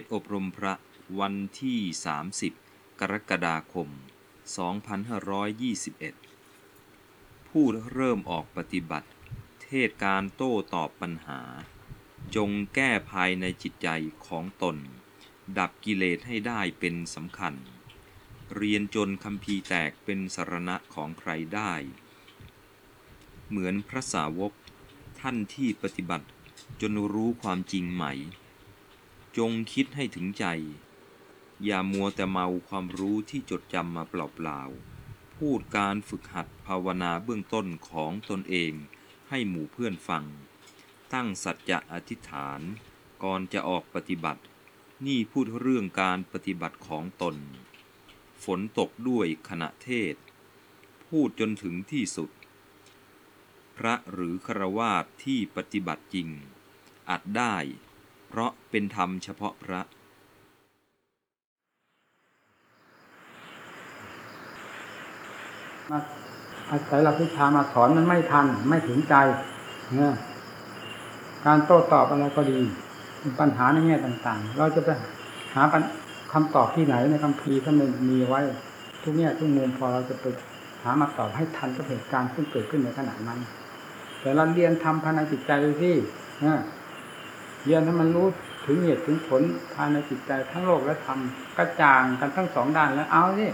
ศอบรมพระวันที่ 30 กรกฎาคม 2521 ผู้เริ่มออกปฏิบัติ เทศการโต้ตอบปัญหา จงแก้ภายในจิตใจของตน ดับกิเลสให้ได้เป็นสำคัญ เรียนจนคำพีแตกเป็นสรณะของใครได้ เหมือนพระสาวกท่านที่ปฏิบัติจนรู้ความจริงใหม่ จงคิดให้ถึงใจ อย่ามัวแต่เมาความรู้ที่จดจำมาเปล่าๆ พูดการฝึกหัดภาวนาเบื้องต้นของตนเองให้หมู่เพื่อนฟัง ตั้งสัจจะอธิษฐาน ก่อนจะออกปฏิบัติ นี่พูดเรื่องการปฏิบัติของตน ฝนตกด้วยขณะเทศ พูดจนถึงที่สุด พระหรือครวาสที่ปฏิบัติจริงอาจได้ เพราะเป็นธรรมเฉพาะพระ มาอาศัยหลักวิชามาสอนมันไม่ทันไม่ถึงใจเนี่ยการโต้ตอบอะไรก็ดีปัญหาในแง่ต่างๆ เราจะไปหาคำตอบที่ไหนในคำพีร์ท่านมีไว้ ทุกแง่ทุกมุมพอเราจะไปหามาตอบให้ทันกับเหตุการณ์ที่เกิดขึ้นในขณะนั้น แต่เราเรียนทำภายในจิตใจดูที่ เรียนให้มันรู้ถึงเหตุถึงผลภายในจิตใจทั้งโลกและธรรมกระจ่างกันทั้งสองด้านแล้วเอาสิ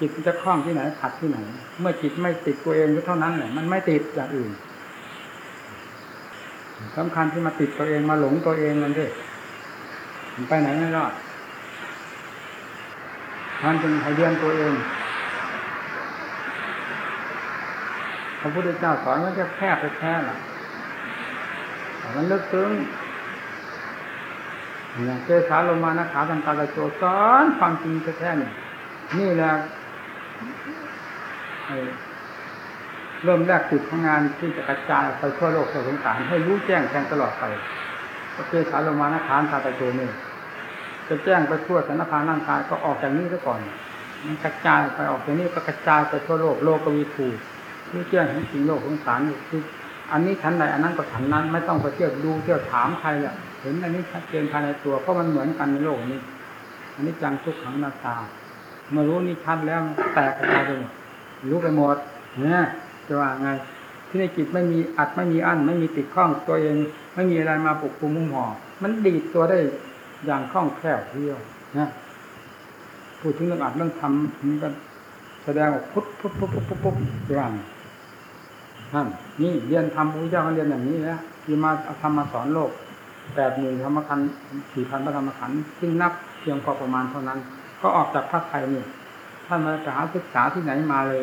จิตจะคล้องที่ไหนขัดที่ไหน เมื่อจิตไม่ติดตัวเองก็เท่านั้นแหละมันไม่ติดอย่างอื่นสำคัญที่มาติดตัวเองมาหลงตัวเองนั่นดิมันไปไหนไม่รอดท่านจึงให้เรียนตัวเองพระพุทธเจ้าสอนว่าจะแค่ไปแค่ล่ะ มันลึกซึ้งอย่างเจสาลงมานะขาตันตาตะโจสอนความจริงแท้ๆนี่นี่แหละเริ่มแรกจุดของงานที่จะกระจายไปทั่วโลกทั่วสงสารให้รู้แจ้งแทงตลอดไปก็เจสาลงมานะขาตางตะโจนี่จะแจ้งไปทั่วสารพานร่างกายก็ออกจากนี้ซะก่อน มันกระจายไปออกจากนี้ก็กระจายไปทั่วโลกโลกวิถูรู้แจ้งเห็นจริงโลกสงสารคือ อันนี้ชั้นใดอันนั้นก็ชั้นนั้น ไม่ต้องไปเที่ยวดูเที่ยวถามใครแหละเห็นอันนี้ชัดเจนภายในตัวเพราะมันเหมือนกันในโลกนี้ อันนี้จังทุกขังนาตา เมื่อรู้นี่ชัดแล้วแตกกระจายไปหมดรู้ไปหมดเนี่ยจะว่าไงที่ในจิตไม่มีอัดไม่มีอั้นไม่มีติดข้องตัวเอง ไม่มีอะไรมาปกปุมมุ่งห่อมันดีดตัวได้อย่างคล่องแคล่วเที่ยวนะพูดถึงเรื่องอัดเรื่องทำมันก็แสดงออกพุทพุทพุทพุทพุทพุทอย่าง ท่านนี่เรียนทำพระเจ้าเรียนอย่างนี้แล้วที่มาทำมาสอนโลกแปดหมื่นธรรมคันสี่พันพระธรรมขันธ์ซึ่งนับเพียงพอประมาณเท่านั้น ก็ออกจากพระไทยนี่ท่านมาหาศึกษาที่ไหนมาเลย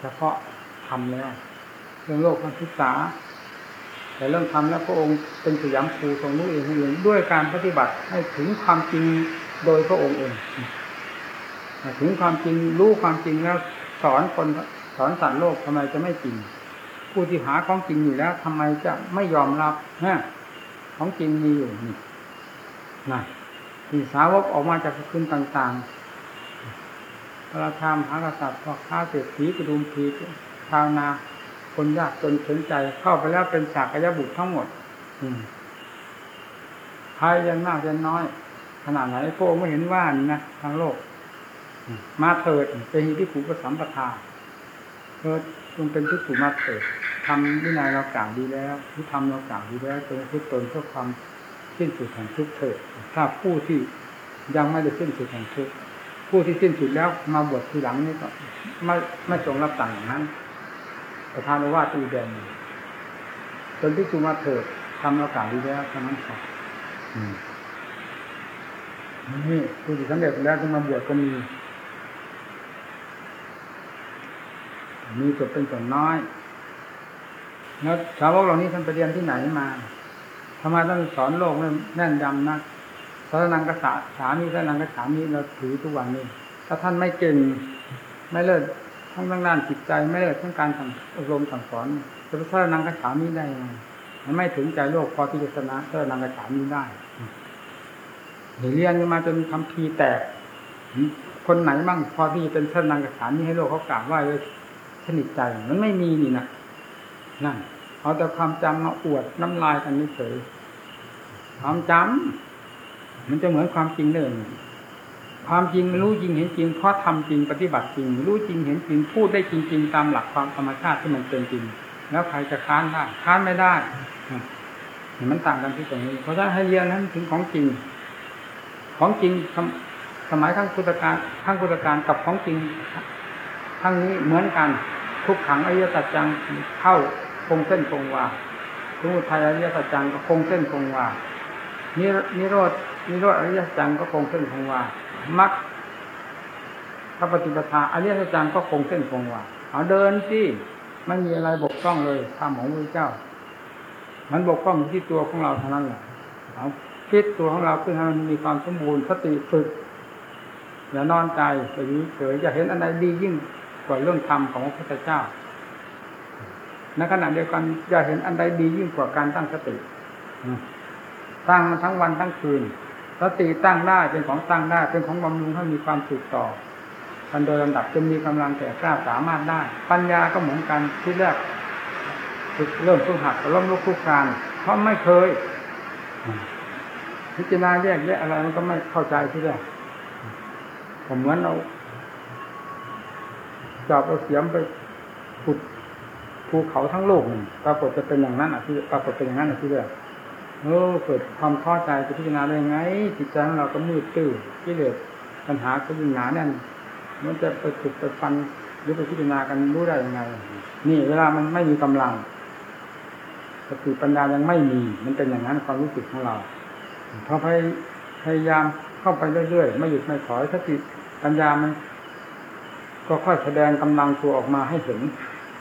เฉพาะทำแล้วเรื่องโลกการศึกษา แต่เรื่องทำแล้วพระองค์เป็นสยามครูทรงรู้เองเองด้วยการปฏิบัติให้ถึงความจริงโดยพระองค์เองถึงความจริงรู้ความจริงแล้วสอนคนสอนสัตว์โลกทำไมจะไม่จริง ผู้ที่หาของจริงอยู่แล้วทำไมจะไม่ยอมรับฮะของจริงมีอยู่นี่นะที่สาวกออกมาจากคืนต่างๆ พระธรรมหากษัตริย์พ่อข้าเศรษฐีกระดุมพีชาวนา คนยากจนสนใจเข้าไปแล้วเป็นสากยบุตรทั้งหมด อืมใครยังมากยังน้อย ขนาดไหนพระองค์ไม่เห็นว่านี่นะทางโลก มาเถิดเป็นที่ผูกสัมปทาเถิดจงเป็นที่ผูมาเถิด ทำวินัยเรากล่าวดีแล้วที่ทำเรากล่าวดีแล้วจงพุทตนเพื่อความสิ้นสุดแห่งทุกข์เถิดถ้าผู้ที่ยังไม่ได้สิ้นสุดแห่งทุกข์ผู้ที่สิ้นสุดแล้วมาบวชทีหลังนี่ก็ไม่ไม่ทรงรับสั่งอย่างนั้น ประธานว่าตีแดงจนที่จุมาเถิดทำเรากล่าวดีแล้วเท่านั้นครับนี่ผู้ที่สำเร็จแล้วจึงมาบวชก็มีมีส่วนเป็นส่วนน้อย แล้วชาวกเหล่านี้ท่านไปเรียนที่ไหนมาทำไมต้องสอนโลกแน่นยำนะสารนังกษาสามีสารนังกษามีเราถือทุกวันนี้ ถ้าท่านไม่เก่งไม่เลิศทั้งด้านจิตใจไม่เลิศทั้งการอบรมสั่งสอนจะไปสารนังกษามีได้ยังไงมันไม่ถึงใจโลกพอที่จะชนะสารนังกษามีได้เรียนมาจนคำพีแตก คนไหนมั่งพอที่จะเป็นสารนังกษามีให้โลกเขากราบไหว้เลยสนิทใจมันไม่มีนี่นะ นั่นเอาแต่ความจำมาอวดน้ำลายกันนี่เฉยความจำมันจะเหมือนความจริงเดิมความจริงรู้จริงเห็นจริงเพราะทำจริงปฏิบัติจริง รู้จริงเห็นจริงพูดได้จริง ๆ ตามหลักความธรรมชาติที่มันเป็นจริง แล้วใครจะค้านได้ค้านไม่ได้เห็นมันต่างกันที่ตรงนี้ เพราะฉะนั้นให้เรียนนั้นถึงของจริง ของจริงสมัยทั้งพุทธกาลทั้งพุทธกาลกับของจริงทั้งนี้เหมือนกันทุกขังอริยสัจจังเข้า คงเส้นคงวาสมุทัยอริยสัจจังก็คงเส้นคงวานิโรธนิโรธอริยสัจจังก็คงเส้นคงวามรรคพระปฏิปทาอริยสัจจังก็คงเส้นคงวาเอาเดินสิไม่มีอะไรบกพร่องเลยธรรมของพระเจ้า มันบกพร่องที่ตัวของเราเท่านั้นแหละเอาคิดตัวของเราขึ้นให้มันมีความสมบูรณ์สติฝึกอย่านอนใจไปนี้เฉยจะเห็นอันใดดียิ่งกว่าเรื่องธรรมของพระพุทธเจ้า ในขณะเดียวกันจะเห็นอันใดดียิ่งกว่าการตั้งสติตั้งทั้งวันทั้งคืนสติตั้งได้เป็นของตั้งได้เป็นของบำรุงให้มีความสุขต่อกันโดยลำดับจนมีกำลังแก่กล้าสามารถได้ ปัญญาก็เหมือนกันที่แรกฝึกเริ่มฝึกหัดล้มลุกคลุกคลานเพราะไม่เคย พิจารณาแยกแยะอะไรมันก็ไม่เข้าใจที่แรกผมเหมือนเราจับเอาเสียมไปขุด ภูเขาทั้งโลกหนึ่งปรากฏจะเป็นอย่างนั้นอะที่ปรากฏเป็นอย่างนั้นอะที่แรกเออเกิดความท้อใจจะพิจารณาได้ไงจิตใจของเราก็มืดตื้อกิเลสปัญหาก็ยิ่งหนาแน่นมันจะไปขุดไปฟันหรือไปพิจารณากันรู้ได้ยังไง นี่เวลามันไม่มีกำลังสติปัญญายังไม่มี มันเป็นอย่างนั้นความรู้สึกของเราพอพยายามเข้าไปเรื่อยๆไม่หยุดไม่ถอยสติปัญญามันก็ค่อยแสดงกำลังตัวออกมาให้เห็น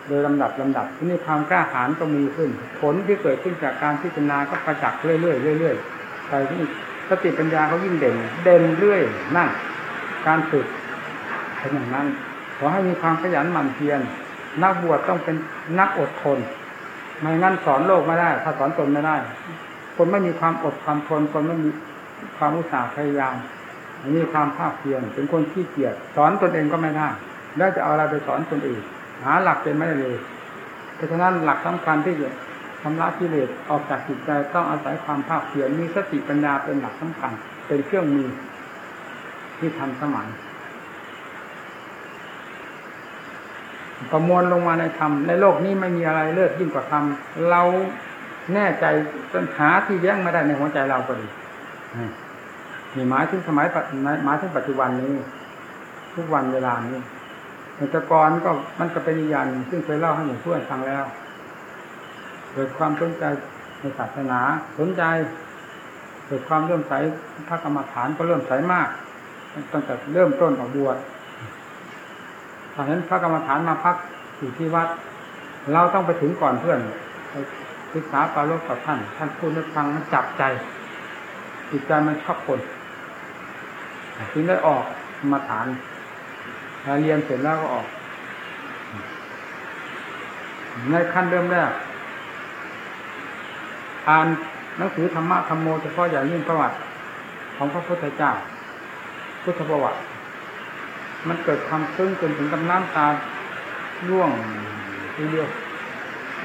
โดยลำดับลำดับที่นี่ความกล้าหาญก็มีขึ้น ผลที่เกิดขึ้นจากการพิจารณาก็ประจักษ์เรื่อยๆเรื่อยๆไปที่สติปัญญาเขายิ่งเด่น เด่นเรื่อยนั่นการฝึกเป็นอย่างนั้น ขอให้มีความขยันหมั่นเพียรนักบวชต้องเป็นนักอดทนไม่งั้นสอนโลกไม่ได้ ถ้าสอนตนไม่ได้ คนไม่มีความอดความทนคนไม่มีความอุตสาห์พยายามมีความภาคเพียรเป็นคนขี้เกียจสอนตนเองก็ไม่ได้แล้วจะเอาอะไรไปสอนคนอื่น หาหลักเป็นไม่ได้เลย เพราะฉะนั้นหลักสำคัญที่จะชำระกิเลสออกจากจิตใจต้องอาศัยความภาคเพียรมีสติปัญญาเป็นหลักสำคัญ เป็นเครื่องมือที่ทันสมัยประมวลลงมาในธรรมในโลกนี้ไม่มีอะไรเลิศยิ่งกว่าธรรมเราแน่ใจปัญหาที่แย้งไม่ได้ในหัวใจเราก็ดีนี่หมายถึงสมัยหมายถึงปัจจุบันนี้ ทุกวันเวลานี้ แต่ก่อนก็มันก็เป็นอย่างซึ่งเคยเล่าให้หมู่เพื่อนฟังแล้ว เกิดความสนใจในศาสนาสนใจ เกิดความเริ่มใสพระกรรมฐานก็เริ่มใสมากตั้งแต่เริ่มต้นออกบวชถ้าเห็นพระกรรมฐานมาพักอยู่ที่วัด เราต้องไปถึงก่อนเพื่อนศึกษาปาโลกกับท่าน ท่านพูดให้ฟังมันจับใจ จิตใจมันชอบคนถึงได้ออกมาฐาน เรียนเสร็จแล้วก็ออก ในขั้นเริ่มแรกอ่านหนังสือธรรมะธรรมโมเฉพาะอย่างยิ่งประวัติ ของพระพุทธเจ้า พุทธประวัติ มันเกิดความซึ้งจนถึงกับน้ำตาร่วงทีเดียว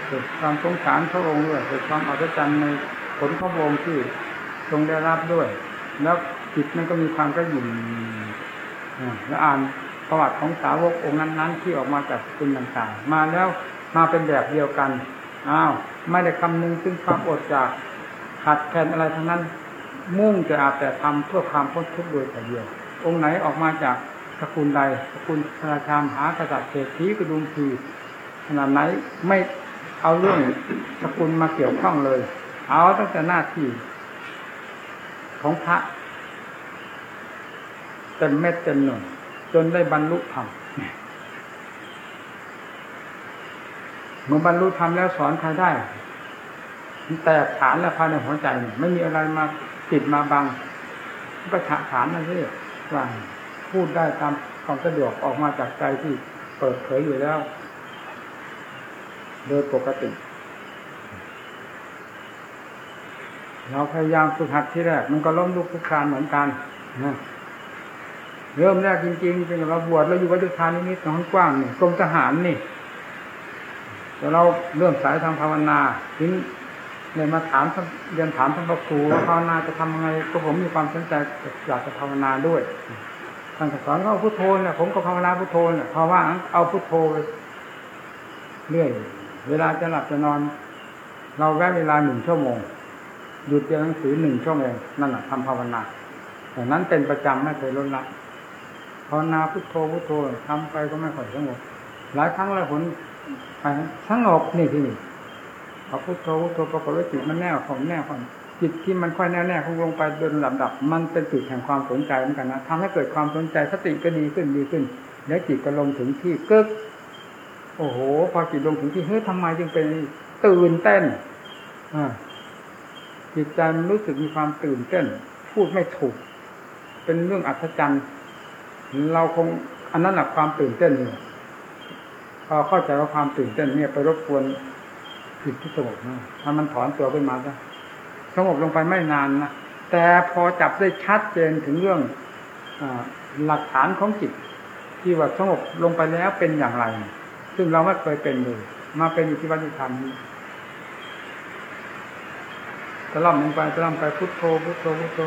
เกิดความสงสารพระองค์ด้วยเกิดความอัศจรรย์ในผลพระองค์ที่ทรงได้รับด้วย แล้วจิตมันก็มีความกระยิ่มแล้วอ่าน ประวัติของสาวกองค์นั้นๆ ที่ออกมาจากคุณต่างๆ มาแล้วมาเป็นแบบเดียวกันอ้าวไม่ได้คำนึงซึ่งความอดจากขาดแคลนอะไรทั้งนั้น มุ่งจะอาแต่ทำเพื่อความพ้นทุกข์โดยแต่เดียว องค์ไหนออกมาจากสกุลใดสกุลพระราชามหากษัตริย์เศรษฐีกระดุมพีขนาดไหนไม่เอาเรื่องสกุลมาเกี่ยวข้องเลย เอาตั้งแต่หน้าที่ของพระเต็มเม็ดเต็มหน่วย จนได้บรรลุธรรมเมื่อบรรลุธรรมแล้วสอนใครได้แตกฐานแล้วภายในหัวใจ ไม่มีอะไรมาปิดมาบังประฉะฐานนั่นเองว่าพูดได้ตามความสะดวกออกมาจากใจที่เปิดเผยอยู่แล้ว โดยปกติ เราพยายามฝึกหัดที่แรก มันก็ล้มลุกคลานเหมือนกันนะ เริ่มแรกจริงๆเป็นเราบวชเราอยู่วัดดุทานนิดๆของกว้างนี่กรมทหารนี่แต่เราเริ่มสายทางภาวนาถึงเลยมาถามเรียนถามท่านพระครูว่าภาวนาจะทำยังไงก็ผมมีความสนใจอยากจะภาวนาด้วยท่านสอนก็เอาพุทโธเนี่ยผมก็ภาวนาพุทโธเนี่ยเพราะว่าเอาพุทโธไปเรื่อยเวลาจะหลับจะนอน เราแวะเวลาหนึ่งชั่วโมงหยุดเรียนหนังสือหนึ่งชั่วโมงนั่นแหละทำภาวนาแต่นั้นเป็นประจำไม่เคยลดละ ภาวนาพุทโธพุทโธทำไปก็ไม่ค่อยสงบหลายครั้งหลายผลไปสงบนี่ที่นี่พอพุทโธพุทโธปรากฏว่าจิตมันแน่ของแน่ของจิตที่มันค่อยแน่แน่คงลงไปเดินลำดับ มันเป็นจุดแห่งความสนใจเหมือนกันนะทำให้เกิดความสนใจสติก็ดีขึ้นดีขึ้น แล้วจิตก็ลงถึงที่กึกโอ้โห พอจิตลงถึงที่เฮ้ยทำไมจึงเป็นตื่นเต้นอ่าจิตใจรู้สึกมีความตื่นเต้น พูดไม่ถูก เป็นเรื่องอัศจรรย์ เราคงอันนั้นแหละความตื่นเต้นพอเข้าใจว่าความตื่นเต้นเนี่ยไปรบกวนจิตที่สงบนะถ้ามันถอนตัวขึ้นมาซะสงบลงไปไม่นานนะแต่พอจับได้ชัดเจนถึงเรื่องอหลักฐานของจิต ที่ว่าสงบลงไปแล้วเป็นอย่างไร ซึ่งเราไม่เคยเป็นเลยมาเป็นอิทธิวัตธรรมนี้ ตะล่อมลงไปตะล่อมไปพุทโธพุทโธพุทโธ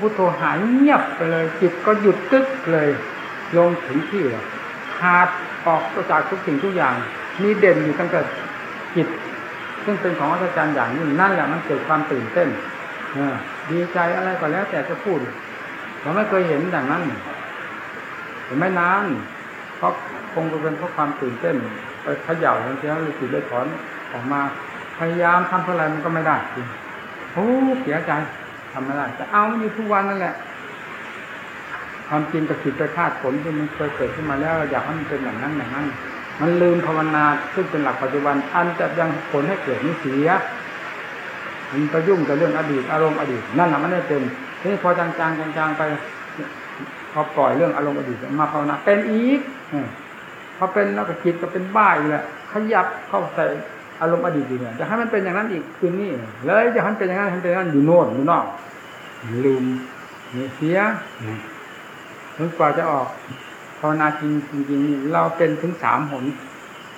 พุทโธหายเงียบไปเลย จิตก็หยุดตึ๊กเลย ลงถึงที่ขาดออกจากทุกสิ่งทุกอย่างมีเด่นอยู่ตั้งแต่จิต ซึ่งเป็นของอัศจรรย์อย่างนี้นั่นแหละมันเกิดความตื่นเต้นดีใจอะไรก็แล้ว แต่จะพูดเราไม่เคยเห็นอย่างนั้นแต่ไม่นานเพราะคงเป็นเพราะความตื่นเต้นไปเขย่าแล้วเสียเลยจิตเลยถอนออกมาพยายามทำเท่าไรมันก็ไม่ได้จริง โอ้เสียใจทำไม่ได้แต่เอามันอยู่ทุกวันนั่นแหละความจริงกับจิตไปคาดผลที่มันเคยเกิดขึ้นมาแล้วเราอยากให้มันเป็นอย่างนั้นอย่างนั้น มันลืมภาวนาซึ่งเป็นหลักปัจจุบันอันจะยังผลให้เกิดนิเสียมันไปยุ่งกับเรื่องอดีตอารมณ์อดีตนั่นแหละมันไม่เป็นทีนี้พอจางๆจางๆไปพอปล่อยเรื่องอารมณ์อดีตมาภาวนาเป็นอีกพอเป็นแล้วก็จิตก็เป็นบ้าอีกแหละขยับเข้าใส่ อารมณ์อดีตอยู่เนี่ยจะให้มันเป็นอย่างนั้นอีกคืนนี้เลยจะให้มันเป็นอย่างนั้นให้มันเป็นอย่างนั้นอยู่โน่นอยู่นอกลืมเสียจนกว่าจะออกภาวนาจริงจริงเราเป็นถึงสามหน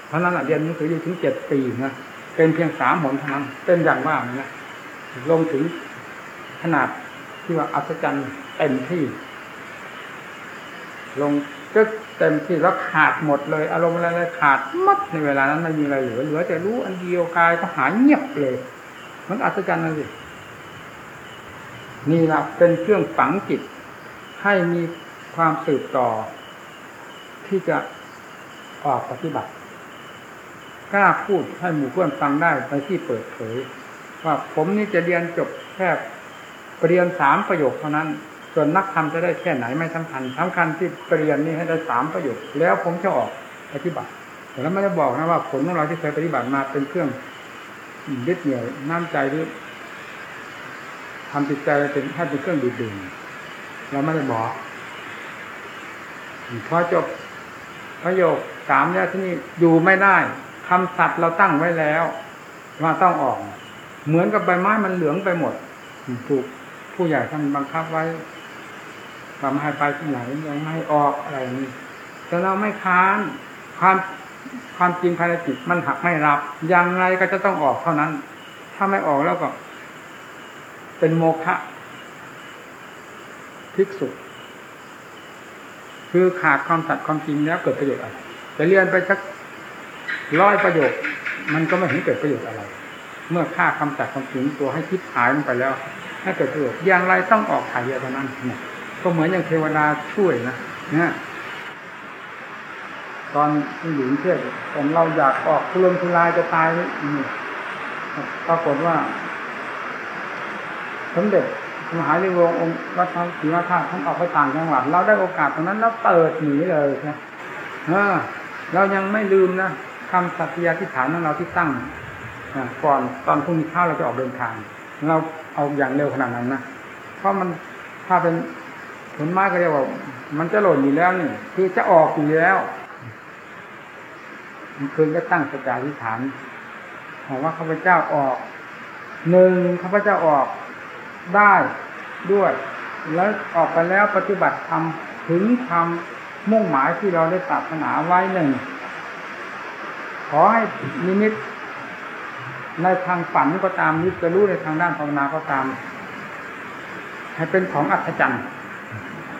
เท่าะนั้นเรียนหนังสืออยู่ถึงเจ็ดปีนะเป็นเพียงสามหนเท่านั้นเป็นอย่างว่านะลงถึงขนาดที่ว่าอัศจรรย์เต็มที่ ลงก็ เต็มที่แล้วขาดหมดเลย อารมณ์อะไรขาดมัดในเวลานั้นไม่มีอะไรเหลือเหลือแต่รู้อันเดียวกายก็หายเงียบเลย มันอัศจรรย์นะสินี่แหละเป็นเครื่องฝังจิต ให้มีความสืบต่อ ที่จะออกปฏิบัติกล้าพูดให้หมู่เพื่อนฟังได้ไปที่เปิดเผย ว่าผมนี่จะเรียนจบแค่เรียนสามประโยคเท่านั้น ส่วนนักธรรมจะได้แค่ไหนไม่สำคัญสำคัญที่เรียนนี้ให้ได้สามประโยคแล้วผมจะออกปฏิบัติแต่แล้วไม่ได้บอกนะว่าผลของเราที่เคยปฏิบัติมาเป็นเครื่องยึดเหนี่ยวน้ำใจหรือทำจิตใจเป็นให้เป็นเครื่องดูดดื่มเราไม่ได้บอกพอจบประโยคสามแล้วที่นี่อยู่ไม่ได้คำสัตว์เราตั้งไว้แล้วว่าต้องออก เหมือนกับใบไม้มันเหลืองไปหมดถูกผู้ใหญ่ท่านบังคับไว้ ทำให้ไปที่ไหนยังไม่ให้ออกอะไรนี้แต่เราไม่ค้านความความจริงภายในจิตมันหักไม่รับอย่างไรก็จะต้องออกเท่านั้น ถ้าไม่ออกแล้วก็ เป็นโมฆะภิกษุคือขาดความสัตย์ความจริงแล้วเกิดประโยชน์อะไรจะเรียนไปสักร้อยประโยคมันก็ไม่เห็นเกิดประโยชน์อะไร เมื่อฆ่าคำสัตย์ความจริงตัวให้คิดหายลงไปแล้วให้เกิดประโยชน์อย่างไรต้องออกถ่ายเยอะเท่านั้นเนี่ย ก็เหมือนอย่างเทวดาช่วยนะนี่ยตอนที่อยู่เทพแต่เราอยากออกทุรนทุรายจะตายนี่ปรากฏว่าสมเด็จมหาลิวงองค์วัดพระศรีมาธาตุท่านออกไปต่างจังหวัดเราได้โอกาสตรงนั้นแล้วเปิดหนีเลยนะเออเรายังไม่ลืมนะคำสัตยาธิฐานของเราที่ตั้งก่อนตอนพรุ่งนี้เช้าเราจะออกเดินทาง เราเอาอย่างเร็วขนาดนั้นนะเพราะมันถ้าเป็น ผลไม้ก็เรียกว่า มันจะหล่นอยู่แล้วนี่คือจะออกอยู่แล้วคืนก็ตั้งสัจจาธิฐานบอกว่าข้าพเจ้าออกหนึ่งข้าพเจ้าออกได้ด้วย แล้วออกไปแล้วปฏิบัติทำถึงความมุ่งหมายที่เราได้ปรารถนาไว้หนึ่งขอให้นิมิตในทางฝันก็ตามหรือจะรู้ในทางด้านภาวนาก็ตาม ให้เป็นของอัศจรรย์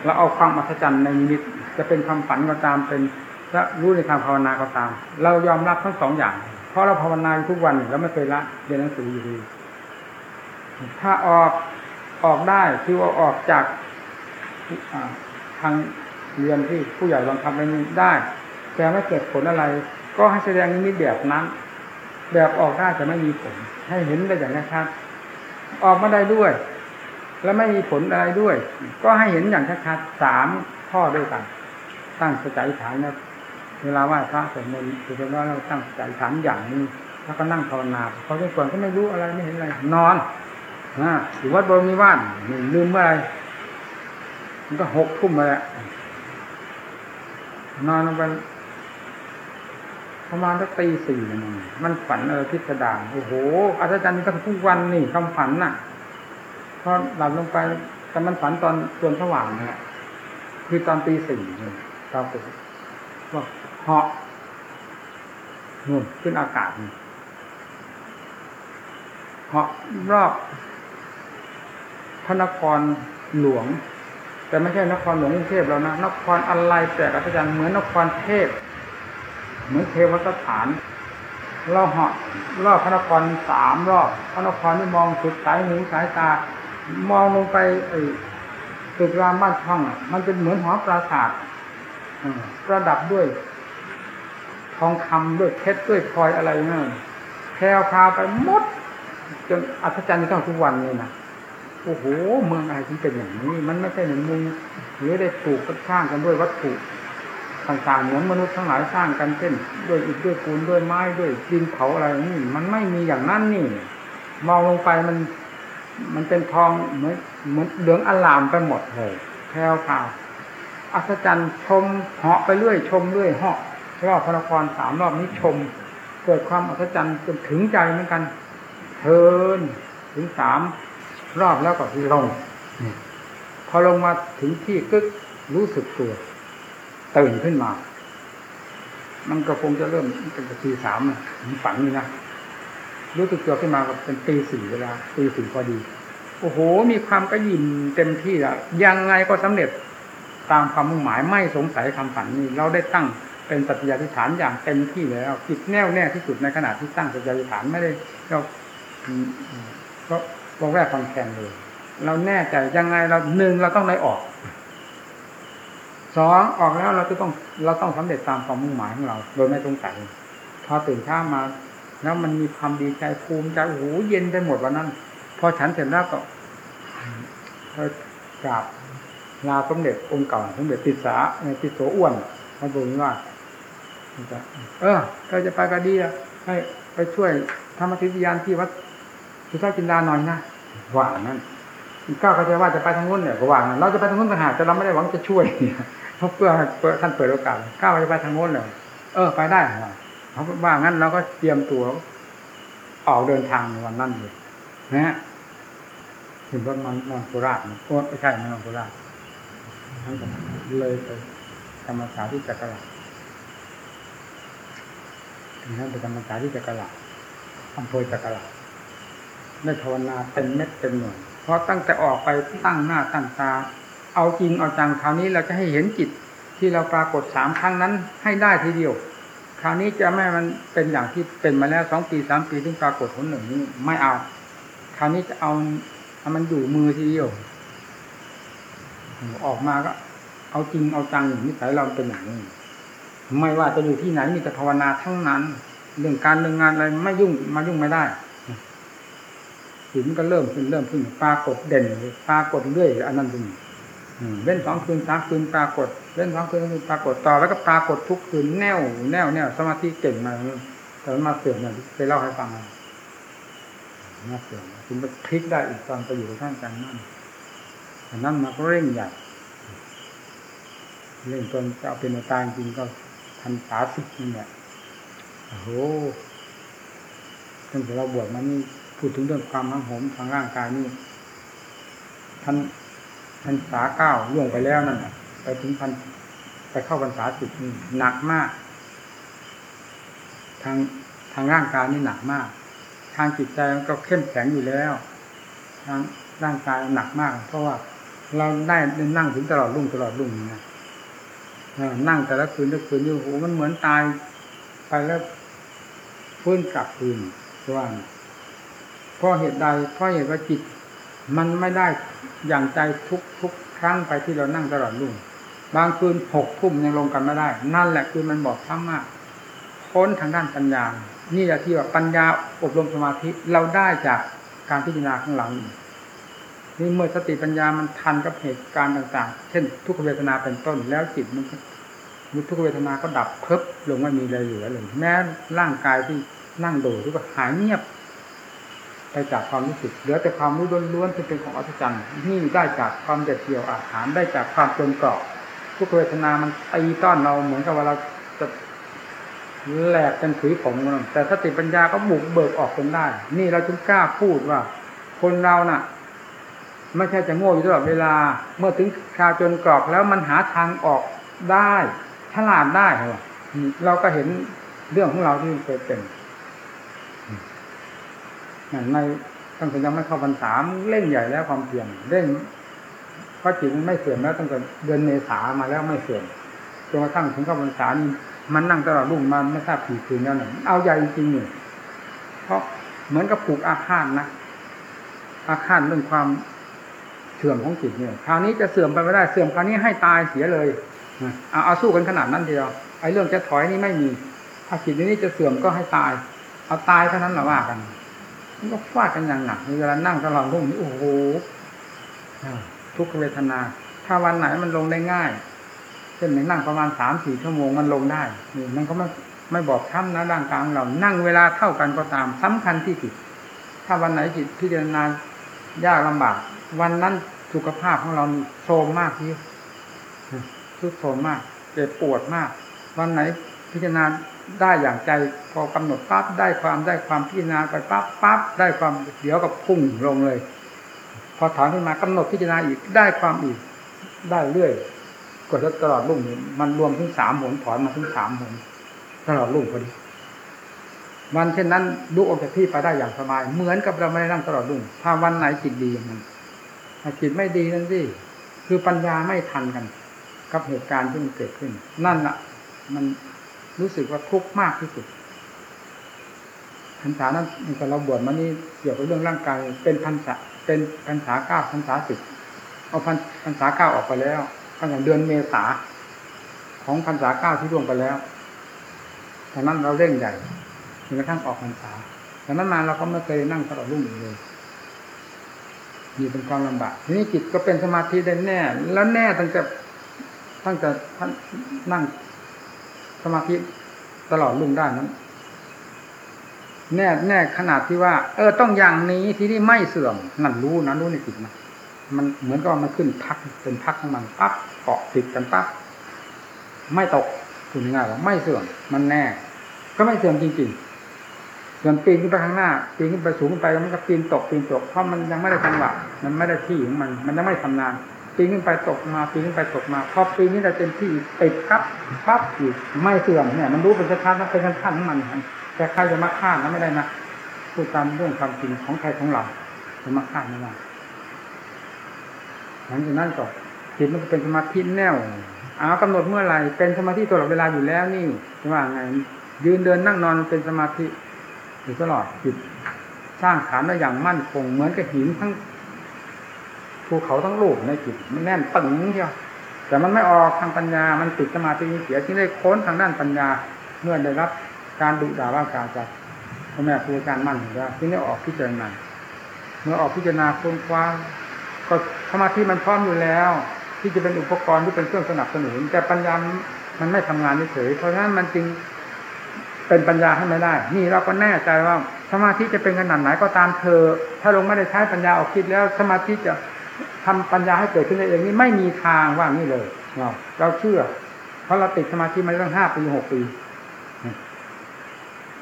เราเอาความอัศจรรย์ในนิมิตจะเป็นความฝันก็ตามเป็นจะรู้ในทางภาวนาก็ตาม เรายอมรับทั้งสองอย่าง เพราะเราภาวนาทุกวันเราไม่เคยละเรียนหนังสืออยู่ดีถ้าออกออกได้คือว่าออกจากทางเรียนที่ผู้ใหญ่บังคับไว้นี้ได้ แต่ไม่เกิดผลอะไร ก็ให้แสดงนิมิตแบบนั้น แบบออกได้จะไม่มีผล ให้เห็นได้อย่างชัดออกมาได้ด้วย แล้วไม่มีผลอะไรด้วย ก็ให้เห็นอย่างชัดๆสามข้อด้วยกัน ตั้งสติฐานนะเวลาไหว้พระสวดมนต์คือว่าเราตั้งสติฐานอย่างนี้แล้วก็นั่งภาวนาพอจนก่อนก็ไม่รู้อะไรไม่เห็นอะไร นอนนะอยู่วัดบรมีว่านลืมเมื่อไรมันก็หกทุ่มมาแล้วนอนลงไปประมาณสักตีสี่นะมันมันฝันเออพิสดารโอ้โหอาจารย์ตั้งทุกวันนี่คำฝันน่ะ อหลับลงไป แต่มันฝันตอนจวนสว่างนะฮะคือตอนตีสี่เนี่ยตอนตื่นว่าเหาะนู่นขึ้นอากาศเหาะรอบพระนครหลวง แต่ไม่ใช่นครหลวงกรุงเทพแล้วนะนครอะไรแปลกอัศจรรย์เหมือนนครเทพเหมือนเทวสถานเราเหาะรอบพระนครสามรอบพระนครนี่มองสุดสายหูสายตา มองลงไปไอ้ตึกรามบ้านช่องอะมันเป็นเหมือนหอปราสาทอืมประดับด้วย ทองคำด้วยเพชรด้วยพลอยอะไรเนั่นแพรวพาไปหมดจนอัศจรรย์ในทั้งทุกวันเลยนะโอ้โห เมืองอะไรที่เป็นอย่างนี้ มันไม่ใช่เหมือนมืองหรือได้ปลูกก็สร้างกันด้วยวัตถุต่างๆเหมือนมนุษย์ทั้งหลายสร้างกันเช่นด้วยอิฐด้วยปูนด้วยไม้ด้วยดินเผาอะไรนี่มันไม่มีอย่างนั้นนี่ มองลงไปมัน มันเป็นทองเหมือนเหมือนเหลืองอลามไปหมดเลยแพรวพราวอัศจรรย์ชมเหาะไปเรื่อยชมเรื่อยเหาะรอบพระนครสามรอบนี้ชม เกิดความอัศจรรย์จนถึงใจเหมือนกันเทินถึงสามรอบแล้วก็ลงนี่พอลงมาถึงที่กึกรู้สึกตัวตื่นขึ้นมา มันก็คงจะเริ่มเป็นตีสามนะผมฝันนี่นะ รู้สึกตัวขึ้นมาก็เป็นตีสี่เวลาตีสี่พอดี โอ้โห มีความกระยิมเต็มที่แล้วยังไงก็สำเร็จตามความมุ่งหมายไม่สงสัยคำฝันนี้ เราได้ตั้งเป็นสัจยาธิฐานอย่างเต็มที่แล้วจิตแน่วแน่ที่สุดในขณะที่ตั้งสัจยาธิฐานไม่ได้เราอืมอืมก็วองแวกฟังแคนเลย เราแน่ใจยังไงเราหนึ่งเราต้องได้ออกสองออกแล้วเราจะต้องเราต้องสำเร็จตามความมุ่งหมายของเรา โดยไม่สงสัยพอตื่นเช้ามา แล้วมันมีความดีใจภูมิใจโอ้โหเย็นไปหมดวันนั้น พอฉันเสร็จแล้วก็ก็กราบลาสมเด็จองค์เก่าสมเด็จติสาติโสอ้วนพระบุญว่าเออเราจะไปก็ดีอะให้ไปช่วยธรรมทิฏยานที่วัดสุทธาจินดาหน่อยนะว่านั้นก้าวก็จะว่าจะไปทางนู้นเนี่ยก็ว่างเราจะไปทางนู้นต่างหากแต่เราไม่ได้หวังจะช่วยเพราะเพื่อเพื่อท่านเปิดโอกาสก้าวจะไปทางนู้นเลยเออไปได้ เหรอเขาว่างั้นเราก็เตรียมตัวออกเดินทางในวันนั้นเลยนะฮะถึงรถมันนอนโคราชนะโอ้ไม่ใช่ไม่นอนโคราชทั้งหมดเลยไปธรรมศาสตร์ที่จักรลาถึงนั้นไปธรรมศาสตร์ที่จักรลาอำเภอจักรลาได้ภาวนาเต็มเม็ดเต็มหน่วยเพราะตั้งแต่ออกไปตั้งหน้าตั้งตา เอาจริงเอาจังคราวนี้เราจะให้เห็นจิตที่เราปรากฏสามครั้งนั้นให้ได้ทีเดียว คราวนี้จะไม่มันเป็นอย่างที่เป็นมาแล้วสองปีสามปีถึงปรากฏผลหนึ่งนี้ไม่เอา คราวนี้จะเอาเอามันอยู่มือทีเดียวออกมาก็ เอาจริงเอาจังอย่างนิสัยเราเป็นอย่างนี้ไม่ว่าจะอยู่ที่ไหนมีแต่ภาวนาทั้งนั้น เรื่องการเรื่องงานอะไรไม่ยุ่งมายุ่งไม่ได้หินก็เริ่มขึ้นเริ่มขึ้นปรากฏเด่นปรากฏเรื่อยอันนั้นดูอืม เว้นสองคืนสามคืนปรากฏเว้นสองคืนสามคืนปรากฏต่อแล้วก็ปรากฏทุกคืนแน่วแน่วแน่วสมาธิเก่งมาแต่มันมาเสื่อมเนี่ยไปเล่าให้ฟังมาเสื่อมถึงไปพลิกได้อีกตอนไปอยู่ท่านอาจารย์นั่นนั่นมาก็เร่งใหญ่เร่งจนจะเอาเป็นตายจริงก็พันสาสิบนี่แหละโอ้โหตั้งแต่เราบวชมานี่พูดถึงเรื่องความมั่งโหมทางร่างกายนี่ท่าน พันษาเก้าล่วงไปแล้วนั่นไปถึงพันไปเข้าพรรษาสิบหนักมาก ทางทางร่างกายนี่หนักมาก ทางจิตใจมันก็เข้มแข็งอยู่แล้ว ทางร่างกายหนักมาก เพราะว่าเราได้นั่งถึงตลอดรุ่งตลอดรุ่งนะนั่งแต่ละคืนละคืนนี่โอ้โหมันเหมือนตายไปแล้วฟื้นกลับคืนว่าเพราะเหตุใดเพราะเหตุว่าจิต มันไม่ได้อย่างใจทุกทุกครั้งไปที่เรานั่งตลอดรุ่งบางคืนหกทุ่มยังลงกันไม่ได้ นั่นแหละคือมันบอกช้ำมากพ้นทางด้านปัญญา นี่แหละที่ว่าปัญญาอบรมสมาธิเราได้จากการพิจารณาข้างหลังนี่เมื่อสติปัญญามันทันกับเหตุการณ์ต่างๆ เช่น ทุกขเวทนาเป็นต้น แล้วจิตมันมุทุกเวทนาก็ดับเพิบลงไม่มีอะไรเหลือเลยแม้ร่างกายที่นั่งโดดก็หายเงียบ ไปจากความรู้สึกเหลือแต่ความรู้ล้วนๆที่เป็นของอัศจรรย์นี่ได้จากความเด็ดเดี่ยวอาหารได้จากความจนกราะทุกเวทนามันตีต้อนเราเหมือนกับว่าเราจะแหลกเป็นผือผมกันแต่สติปัญญาก็บุกเบิกออกจนได้ นี่เราจึงกล้าพูดว่า คนเราน่ะ ไม่ใช่จะโง่อยู่ตลอดเวลา เมื่อถึงคราวจนกรอกแล้วมันหาทางออกได้ฉลาดได้เหรอเราก็เห็นเรื่องของเราที่เคยเป็น ในตั้งแต่ยังไม่เข้าพรรษาเล่นใหญ่แล้วความเพียรเล่นเพราะจิตมันไม่เสื่อมแล้วตั้งแต่เดือนเมษามาแล้วไม่เสื่อมจนกระทั่งถึงเข้าพรรษานี่มันนั่งตลอดรุ่งมันไม่ทราบกี่คืนแล้วเนี่ยเอาใหญ่จริงเนี่ยเพราะเหมือนกับผูกอาฆาตนะอาฆาตเรื่องความเสื่อมของจิตเนี่ย คราวนี้จะเสื่อมไปไม่ได้เสื่อมคราวนี้ให้ตายเสียเลยเอาเอาสู้กันขนาดนั้นเดียวไอ้เรื่องจะถอยนี่ไม่มี ถ้าจิตนี้จะเสื่อมก็ให้ตาย เอาตายเท่านั้นแหละว่ากัน มันก็ฟาดกันอย่างหนักเวลานั่งตลอดรุ่งนี่โอ้โหทุกขเวทนา ถ้าวันไหนมันลงได้ง่ายเช่นนั่งประมาณสามสี่ชั่วโมงมันลงได้นี่มันก็ไม่ไม่บอกช้ำนะร่างกายของเรา นั่งเวลาเท่ากันก็ตามสำคัญที่จิต ถ้าวันไหนจิตพิจารณายากลำบาก วันนั้นสุขภาพของเราโทรมมากที่ทุกโทรมมากเจ็บปวดมาก วันไหนพิจารณา ได้อย่างใจพอกำหนดปั๊บได้ความได้ความพิจารณาไปปั๊บปั๊บได้ความเดี๋ยวกับพุ่งลงเลย พอถอนขึ้นมากำหนดพิจารณาอีกได้ความอีกได้เรื่อยกดตลอดรุ่งมันรวมถึงสามหนถอนมาถึงสามหนตลอดรุ่งพอดีวันเช่นนั้นลุกออกจากที่ไปได้อย่างสบาย เหมือนกับเราไม่ได้นั่งตลอดรุ่งถ้าวันไหนจิตดีอย่างนั้นถ้าจิตไม่ดีนั่นสิคือปัญญาไม่ทันกัน กับเหตุการณ์ที่มันเกิดขึ้น นั่นละ่ะ มัน รู้สึกว่าทุกข์มากที่สุดพรรษานั้นแต่เราบวชมานี่เกี่ยวกับเรื่องร่างกายเป็นพรรษาเป็นพรรษาเก้าพรรษาสิบเอาพรรษาเก้าออกไปแล้วก็อย่างเดือนเมษาของพรรษาเก้าที่ล่วงไปแล้วดังนั้นเราเร่งใหญ่จนกระทั่งออกพรรษาดังนั้นมาเราก็ไม่เคยนั่งตลอดรุ่งอีกเลยมีเป็นความลำบากทีนี้จิตก็เป็นสมาธิได้แน่ แล้วแน่ตั้งแต่ตั้งแต่ท่านนั่ง มาธิตลอดรุ่งได้นั้นแน่แน่ขนาดที่ว่า เออต้องอย่างนี้ที่นี่ไม่เสื่อมนั่นรู้นะรู้ในจิตนะมันเหมือนกับมันขึ้นพักเป็นพักของมันปั๊บเกาะติดกันปั๊บไม่ตกคุณง่ายว่าไม่เสื่อมมันแน่ ก็ไม่เสื่อมจริงๆส่วนปีนขึ้นไปข้างหน้าปีนขึ้นไปสูงขึ้นไปมันก็ปีนตกปีนตกเพราะมันยังไม่ได้จังหวะมันไม่ได้ที่ของมัน มันยังไม่ทำนาน ปีนขึ้นไปตกมาปีนขึ้นไปตกมาพอปีนี้เราเต็มที่ติดปั๊บปั๊บอีกไม่เสื่อมเนี่ย มันรู้เป็นชัดๆนะเป็นขั้นๆของมันแต่ใครจะมาฆ่านะไม่ได้นะพูดตามเรื่องความจริงของใครของเราจะมาฆ่าไม่ได้หลังจากนั้นก็จิตมันก็เป็นสมาธิแน่วเอากำหนดเมื่อไหร่เป็นสมาธิตลอดเวลาอยู่แล้วนี่จะว่าไง ยืนเดินนั่งนอนเป็นสมาธิอยู่ตลอดจิตสร้างฐานได้อย่างมั่นคงเหมือนกับหินทั้ง ภูเขาทั้งลูกในจิตมันแน่นตึงเดียวแต่มันไม่ออกทางปัญญา มันติดสมาธิเสียที่ได้ค้นทางด้านปัญญาเมื่อได้รับการดุด่าว่ากาวจากพ่อแม่ครูอาจารย์มั่นแล้วที่ได้ออกพิจารณาเมื่อออกพิจารณาค้นคว้าก็สมาธิมันพร้อมอยู่แล้ว ที่จะเป็นอุปกรณ์ที่เป็นเครื่องสนับสนุน แต่ปัญญามันไม่ทำงานเฉยเพราะฉะนั้นมันจึงเป็นปัญญาให้ไม่ได้ นี่เราก็แน่ใจว่าสมาธิจะเป็นขนาดไหนก็ตามเธอ ถ้าลงไม่ได้ใช้ปัญญาออกคิดแล้วสมาธิจะ ทำปัญญาให้เกิดขึ้นได้เองนี่ไม่มีทางว่านี่เลยเราเราเชื่อ เพราะเราติดสมาธิมาตั้งห้าปีหกปี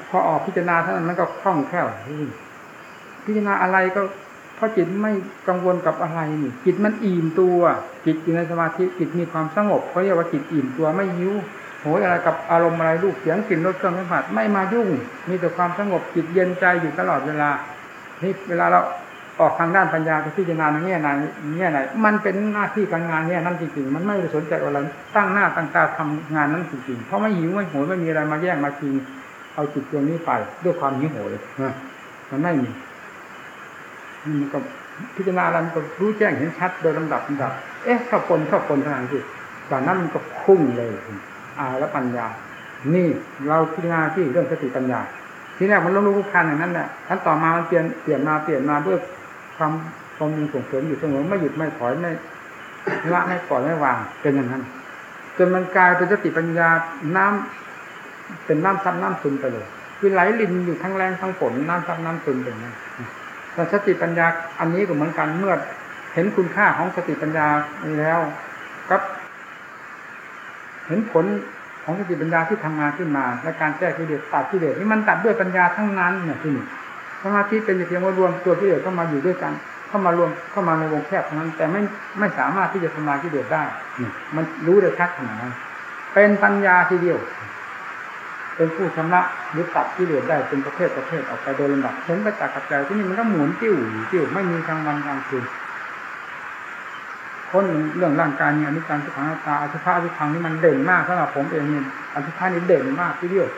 พอออกพิจารณาเท่านั้นมันก็คล่องแคล่วพิจารณาอะไรก็เพราะจิตไม่กังวลกับอะไรนี่จิตมันอิ่มตัว จิตอยู่ในสมาธิจิตมีความสงบเขาเรียกว่าจิตอิ่มตัวไม่ยิ้วโหยอะไรกับอารมณ์อะไรรูปเสียงกลิ่นรสเครื่องสัมผัสไม่มายุ่ง มีแต่ความสงบจิตเย็นใจอยู่ตลอดเวลานี่เวลาเรา ออกทางด้านปัญญาจะพิจารณาในแง่ไหนแง่ไหน มันเป็นหน้าที่การงานแง่นั้นจริงๆ มันไม่ได้สนใจอะไรตั้งหน้าตั้งตาทำงานนั้นจริงๆ เพราะไม่หิวไม่โหยไม่มีอะไรมาแย่งมาชิงเอาจิตดวงนี้ไปด้วยความหิวโหยนะมันไม่มีมันก็พิจารณาแล้วมันก็รู้แจ้งเห็นชัดโดยลำดับลำดับ เอ๊ะข้าปนข้าปนขนาดที่จากนั้นมันก็พุ่งเลยอ่าแล้วปัญญา นี่เราพิจารณาที่เรื่องสติปัญญา ทีแรกมันล้มลุกคลุกคลานอย่างนั้นแหละขั้นต่อมามันเปลี่ยนเปลี่ยนมาเปลี่ยนมาด้วย ความความมีส่งเสริมอยู่เสมอไม่หยุดไม่ถอยไม่ละไม่ปล่อยไม่วางเป็นอย่างนั้นจนมันกลายเป็นสติปัญญาน้ำเป็นน้ำซับน้ำซึมไปเลยคือไหลลินอยู่ทั้งแรงทั้งฝนน้ำซับน้ำซึมเป็นอย่างนั้นแต่สติปัญญาอันนี้ก็เหมือนกันเมื่อเห็นคุณค่าของสติปัญญาแล้วกับ เห็นผลของสติปัญญาที่ทำงานขึ้นมา และการแก้กิเลสตัดกิเลสนี่มันตัดด้วยปัญญาทั้งนั้นเนี่ยที่หนี่ง สมาธิเป็นเพียงว่ารวมตัวกิเลสเข้ามาอยู่ด้วยกัน เข้ามารวมเข้ามาในวงแคบเท่านั้น แต่ไม่ไม่สามารถที่จะทำลายกิเลสได้ มันรู้ได้ชัดขนาดนั้น เป็นปัญญาทีเดียว เป็นผู้ชำระหรือตัดกิเลสได้เป็นประเภทประเภทออกไปโดยลำดับเห็นประจักษ์กับใจที่นี่มันก็หมุนติ้วติ้วไม่มีกลางวันกลางคืนคนเรื่องร่างกายเนี่ยอนิจจังทุกขังตตาอสุภะอสุพังนี่มันเด่นมากสำหรับผมเองเนี่ยอสุภะนี่เด่นมากที่เดียว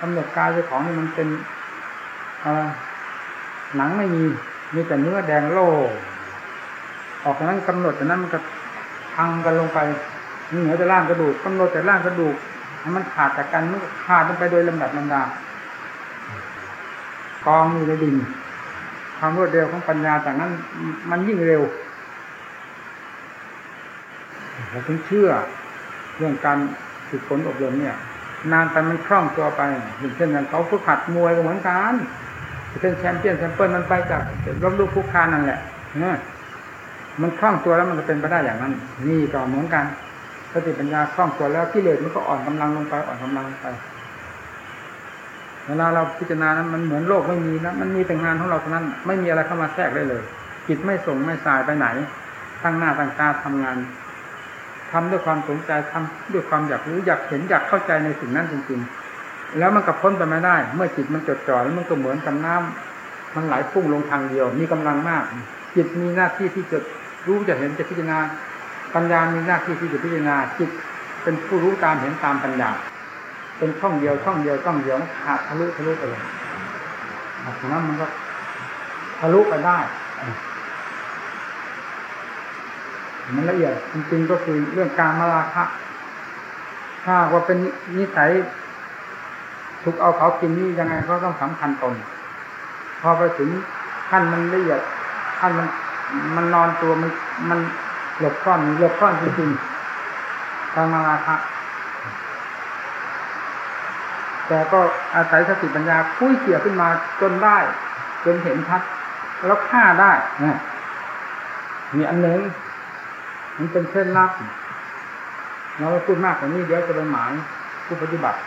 กำหนดกายเจ้าของนี่มันเป็นอะไร หนังไม่มีมีแต่เนื้อแดงโล่ออกจากนั้นกำหนดจากนั้นมันก็พังกันลงไปนี่เหนือแต่ร่างกระดูกกำหนดแต่ร่างกระดูกให้มันขาดจากกันมันขาดลงไปโดยลำดับลำดากองอยู่ในดิน ความรวดเร็วของปัญญาจากนั้น มันยิ่งเร็วเราถึงเชื่อเรื่องการฝึกฝนอบรมเนี่ย นานไปมันคล่องตัวไปอย่างเช่นอย่างเขาฝึกหัดมวยก็เหมือนกัน เป็นแชมเปี้ยนแชมเปี้ยนมันไปจากรบลูกคุกคานนั่นแหละมันคล่องตัวแล้วมันจะเป็นไปได้อย่างนั้น นี่ก็เหมือนกันสติปัญญาคล่องตัวแล้วกิเลสมันก็อ่อนกำลังลงไปอ่อนกำลังไปเวลาเราพิจารณานั้นมันเหมือนโลกไม่มีนะมันมีแต่งานของเราเท่านั้น ไม่มีอะไรเข้ามาแทรกได้เลย จิตไม่ส่งไม่สายไปไหนตั้งหน้าตั้งตาทำงานทำด้วยความสนใจทำด้วยความอยากรู้อยากเห็นอยากเข้าใจในสิ่งนั้นจริงๆ แล้วมันกับพ้นไปไม่ได้ เมื่อจิตมันจดจ่อแล้วมันก็เหมือนกับน้ำมันไหลพุ่งลงทางเดียว มีกำลังมาก จิตมีหน้าที่ที่จะรู้จะเห็นจะพิจารณา ปัญญามีหน้าที่ที่จะพิจารณา จิตเป็นผู้รู้ตามเห็นตามปัญญา เป็นช่องเดียวช่องเดียวช่องเดียวขาดทะลุทะลุไปเลยฉะนั้นมันก็ทะลุไปได้มันละเอียดจริงๆก็คือเรื่องการมาราคะถ้าว่าเป็นนิสัย ถูกเอาเขากินนี่ยังไงก็ต้องสำคัญตน พอไปถึงขั้นมันละเอียดขั้นมันมันนอนตัวมันมันหลบซ่อนหลบซ่อนจริงๆการมาราคะแต่ก็อาศัยสติปัญญาคุยเกี่ยวขึ้นมาจนได้จนเห็นชัดแล้วฆ่าได้นะมีอันหนึ่งมันเป็นเคล็ดลับเราพูดมากกว่านี้เดี๋ยวจะเป็นหมายผู้ปฏิบัติ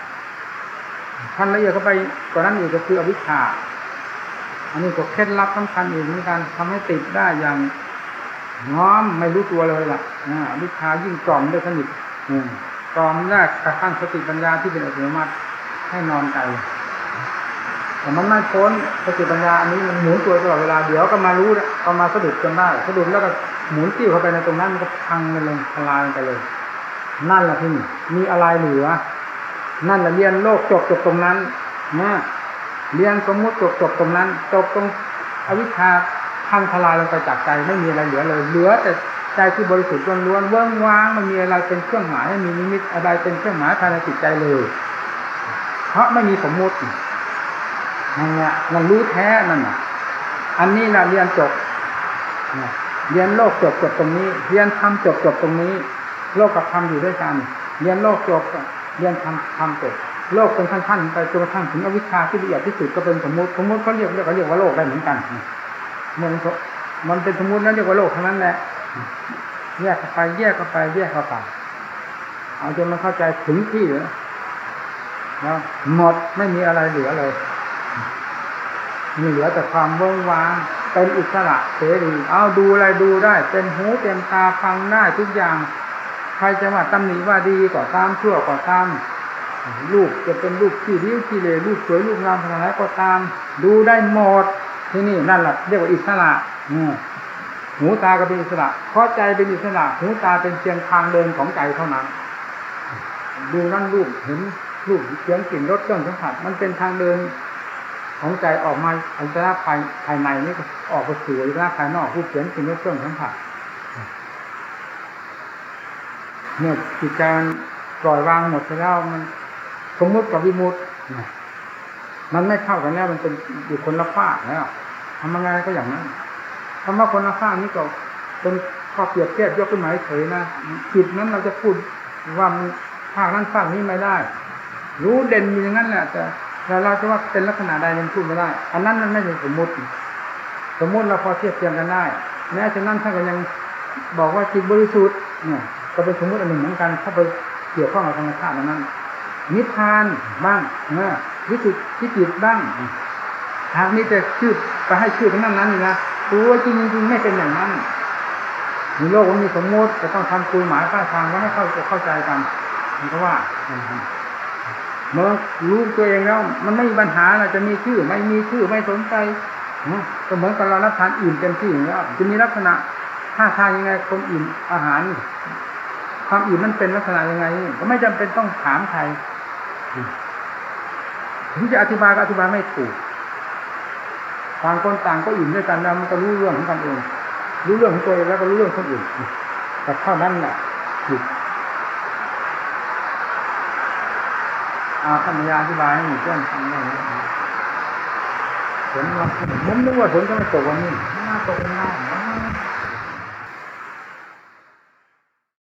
ท่านละเอียดเข้าไปกว่านั้นอีกก็คืออวิชชา อันนี้ก็เคล็ดลับสำคัญอีกเหมือนกันทำให้ติดได้อย่างน้อมไม่รู้ตัวเลยล่ะอวิชชายิ่งกล่อมได้สนิทกล่อมแรกกระทั่งสติปัญญาที่เป็นอัตโนมัติให้นอนใจแต่มันไม่พ้นสติปัญญาอันนี้มันหมุนตัวตลอดเวลาเดี๋ยวก็มารู้ก็มาสะดุดจนได้สะดุดแล้วก็หมุนติ้วเข้าไปในตรงนั้นมันก็พังไปเลยทลายไปเลย นั่นแหละที่นี่มีอะไรเหลือ นั่นแหละเรียนโลกจบจบตรงนั้นนะเรียนสมมุติจบจบตรงนั้นจบตรงอวิชชาพังทลายลงไปจากใจไม่มีอะไรเหลือเลย เหลือแต่ใจที่บริสุทธิ์ล้วนๆเวิ้งว้างมันมีอะไรเป็นเครื่องหมายให้มีนิมิตอะไรเป็นเครื่องหมายภายในจิตใจเลย เพราะไม่มีสมมุตินั่นแหละมันรู้แท้นั่นน่ะ อันนี้เราเรียนจบเรียนโลกจบจบตรงนี้ เรียนธรรมจบจบตรงนี้ โลกกับธรรมอยู่ด้วยกัน เรียนโลกจบ เรียนธรรมธรรมจโลกเป็นขั้นๆไปจนกระทั่งถึงอวิชชาที่ละเอียดที่สุดก็เป็นสมมติสมมติเขาเรียกเรียกเขาเรียกว่าโลกได้เหมือนกันมันมันเป็นสมมตินั้นเรียกว่าโลกทั้งนั้นแหละแยกไปแยกไปแยกไปเอาจนมันเข้าใจถึงที่แล้วหมดไม่มีอะไรเหลือเลยมีเหลือแต่ความว่างว้างเป็นอิสระเสรีเอาดูอะไรดูได้ เป็นหูเต็มตาฟังได้ทุกอย่าง ใครจะว่าตำหนิว่าดีก็ตามชั่วก็ตามลูกจะเป็นลูกที่ริ้วที่เลลูกสวยลูกงามขนาดไหนก็ตาม ดูได้หมดที่นี่นั่นแหละเรียกว่าอิสระหูตาก็เป็นอิสระเพราะใจเป็นอิสระหูตาเป็นเพียงทางเดินของใจเท่านั้น ดูนั่นรูปเห็นรูปเสียงกลิ่นรสเครื่องสัมผัสมันเป็นทางเดินของใจออกมาอันตรภายภายในนี่ออกไปสู่อันตรภายนอกรูปเสียงกลิ่นรสเครื่องสัมผัส เมื่อจิตใจมันปล่อยวางหมดไปแล้วมัน สมมติกับวิมุติเนี่ยมันไม่เข้ากันแล้วมันเป็นอยู่คนละฝากแล้วทำยังไงก็อย่างนั้นคำว่าคนละฝากนี่ก็เป็นข้อเปรียบเทียบยกขึ้นมาเฉยนะจิตนั้นเราจะพูดว่ามันภาคนั้นภาคนี้ไม่ได้ รู้เด่นอยู่อย่างนั้นแหละแต่แต่เราจะว่าเป็นลักษณะใดมันพูดไม่ได้ อันนั้นมันไม่ใช่สมมติ สมมติเราพอเทียบเทียมกันได้แม้ฉะนั้นท่านก็ยังบอกว่าจิตบริสุทธิ์เนี่ย ก็เป็นสมมติอันหนึ่งเหมือนกันถ้าไปเกี่ยวข้องกับธรรมชาตินั้นนิพพานบ้างนอวิสุทธิจิตบ้างทางนี้จะชื่อไปให้ชื่อเป็นนั้นนั้นนี่นะตัวจริงจริงไม่เป็นอย่างนั้นในโลกมันมีสมมติจะต้องทำคุยหมายค่าทางไว้ให้เข้าเข้าใจกันมันก็ว่าเมื่อรู้ตัวเองแล้ว มันไม่มีปัญหานะจะมีชื่อ ไม่มีชื่อไม่สนใจก็เหมือนกับเรารับทานอิ่มเต็มที่อย่างนี้จะมีลักษณะท่าทางยังไงคนอิ่มอาหาร ความอิ่มมันเป็นลักษณะยังไง ก็ไม่จำเป็นต้องถามใครถึงจะอธิบายก็อธิบายไม่ถูกต่างคนต่างก็อิ่มด้วยกันแล้วมันก็รู้เรื่องของกันเองรู้เรื่องของตัวเองแล้วก็รู้เรื่องคนอื่นแต่เท่านั้นแหละถูกอาธรรมยาอธิบายให้หมู่เพื่อนฟังได้นะฝนว่าผมนึกว่าฝนจะมาตกวันนี้ไม่น่าตกวันนี้